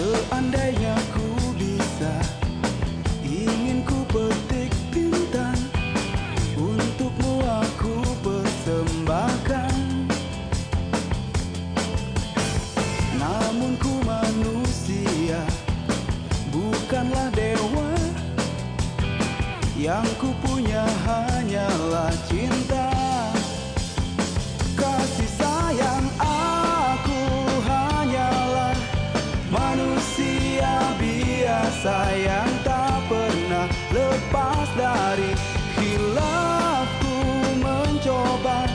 Seandainya ku bisa Ingin ku petik bintang Untukmu aku persembahkan. Namun ku manusia Bukanlah dewa. Yang ku punya hanyalah cinta. Manusia biasa yang tak pernah lepas dari hilafku mencoba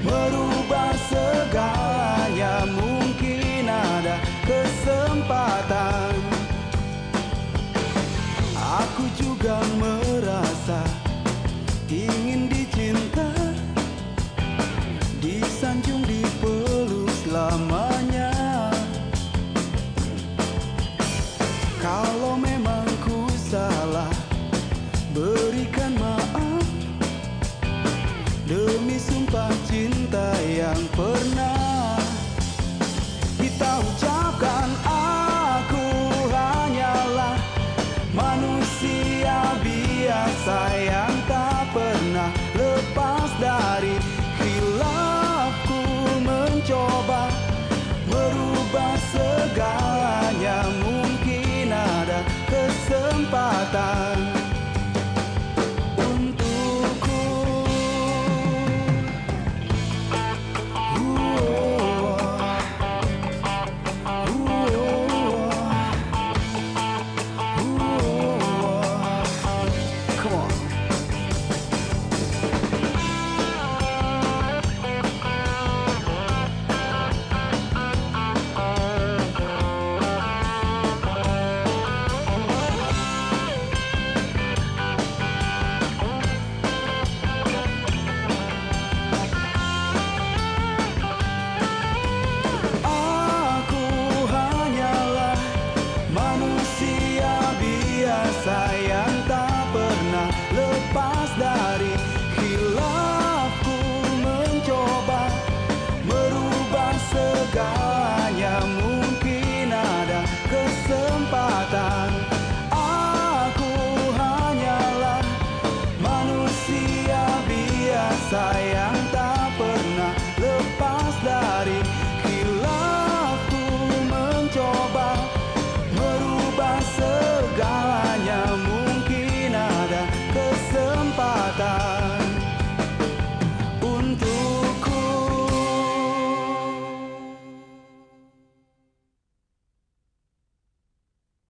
Merubah segalanya mungkin ada kesempatan. Aku juga Kalau memang ku salah Berikan maaf. Demi sumpah cinta yang pernah kesempatan yang tak pernah lepas dari hilafku mencoba merubah segalanya mungkin ada kesempatan. Aku hanyalah manusia biasa